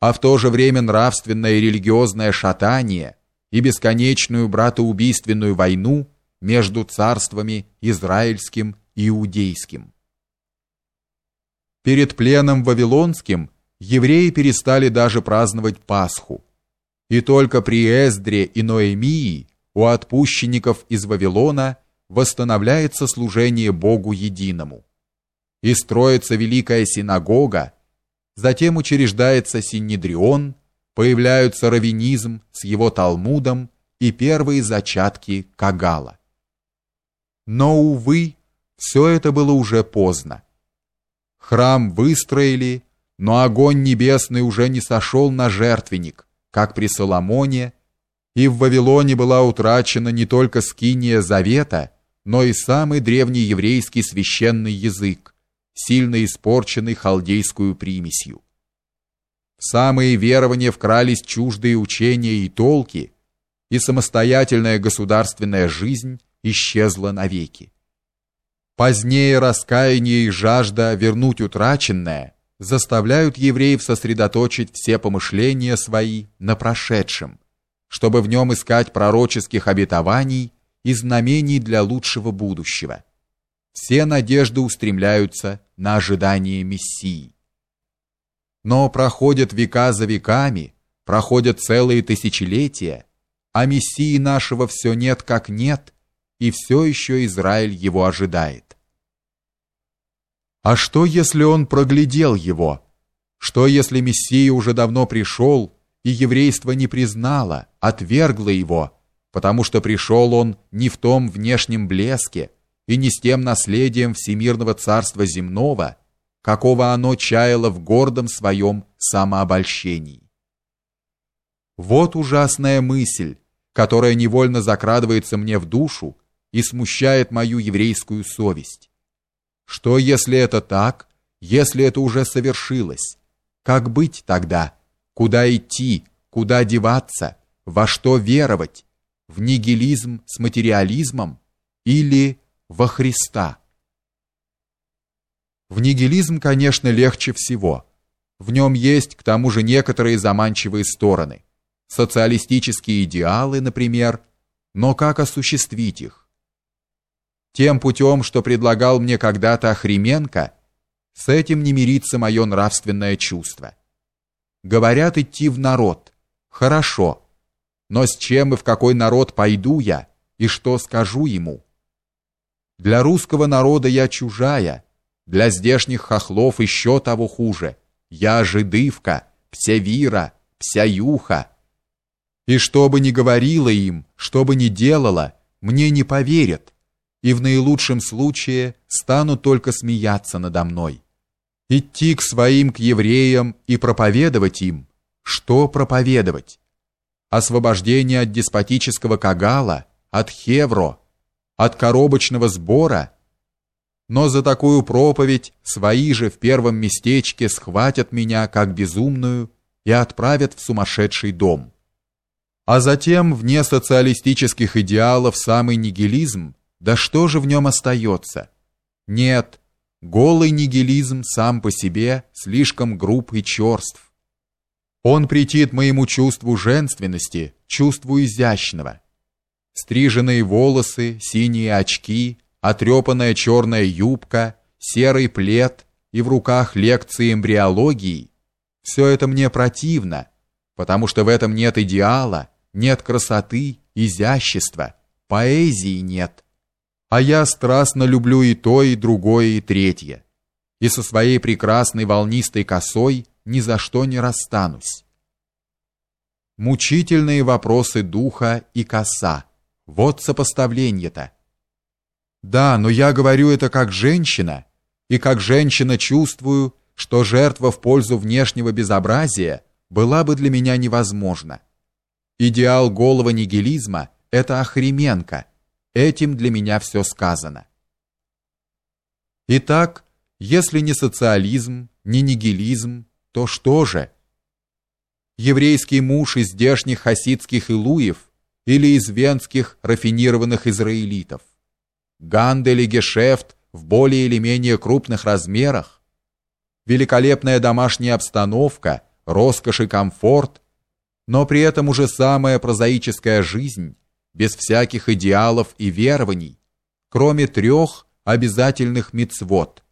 а в то же время нравственное и религиозное шатание и бесконечную братоубийственную войну между царствами израильским и иудейским. Перед пленом вавилонским евреи перестали даже праздновать Пасху. И только при Эздре и Ноэмии у отпущенников из Вавилона восстановляется служение Богу единому. И строится великая синагога, затем учреждается Синедрион, появляются раввинизм с его Талмудом и первые зачатки Кагала. Но, увы, все это было уже поздно. Храм выстроили, но огонь небесный уже не сошел на жертвенник, как при Соломоне, и в Вавилоне была утрачена не только скиния завета, но и самый древний еврейский священный язык, сильно испорченный халдейскую примесью. В самые верования вкрались чуждые учения и толки, и самостоятельная государственная жизнь исчезла навеки. Позднее раскаяние и жажда вернуть утраченное заставляют евреев сосредоточить все помышления свои на прошедшем, чтобы в нем искать пророческих обетований и знамений для лучшего будущего. Все надежды устремляются на ожидание Мессии. Но проходят века за веками, проходят целые тысячелетия, а Мессии нашего все нет как нет, и все еще Израиль его ожидает. А что, если он проглядел его? Что, если Мессия уже давно пришел, и еврейство не признало, отвергло его, потому что пришел он не в том внешнем блеске и не с тем наследием всемирного царства земного, какого оно чаяло в гордом своем самообольщении. Вот ужасная мысль, которая невольно закрадывается мне в душу и смущает мою еврейскую совесть. Что, если это так, если это уже совершилось? Как быть тогда? Куда идти? Куда деваться? Во что веровать? В нигилизм с материализмом или во Христа? В нигилизм, конечно, легче всего. В нем есть, к тому же, некоторые заманчивые стороны. Социалистические идеалы, например, но как осуществить их? тем путем, что предлагал мне когда-то Охрименко, с этим не мирится мое нравственное чувство. Говорят идти в народ. Хорошо. Но с чем и в какой народ пойду я, и что скажу ему? Для русского народа я чужая, для здешних хохлов еще того хуже. Я жидывка, псявира, псяюха. И что бы ни говорила им, что бы ни делала, мне не поверят и в наилучшем случае станут только смеяться надо мной. Идти к своим, к евреям и проповедовать им. Что проповедовать? Освобождение от деспотического кагала, от хевро, от коробочного сбора. Но за такую проповедь свои же в первом местечке схватят меня как безумную и отправят в сумасшедший дом. А затем вне социалистических идеалов самый нигилизм да что же в нем остается? Нет, голый нигилизм сам по себе слишком груб и черств. Он претит моему чувству женственности, чувству изящного. Стриженные волосы, синие очки, отрепанная черная юбка, серый плед и в руках лекции эмбриологии – все это мне противно, потому что в этом нет идеала, нет красоты, изящества, поэзии нет – а я страстно люблю и то, и другое, и третье. И со своей прекрасной волнистой косой ни за что не расстанусь. Мучительные вопросы духа и коса. Вот сопоставление-то. Да, но я говорю это как женщина, и как женщина чувствую, что жертва в пользу внешнего безобразия была бы для меня невозможна. Идеал голого нигилизма – это Охременко – Этим для меня все сказано. Итак, если не социализм, не нигилизм, то что же? Еврейский муж из здешних хасидских илуев или из венских рафинированных израилитов? Гандель и гешефт в более или менее крупных размерах? Великолепная домашняя обстановка, роскошь и комфорт, но при этом уже самая прозаическая жизнь, без всяких идеалов и верований, кроме трех обязательных мицвот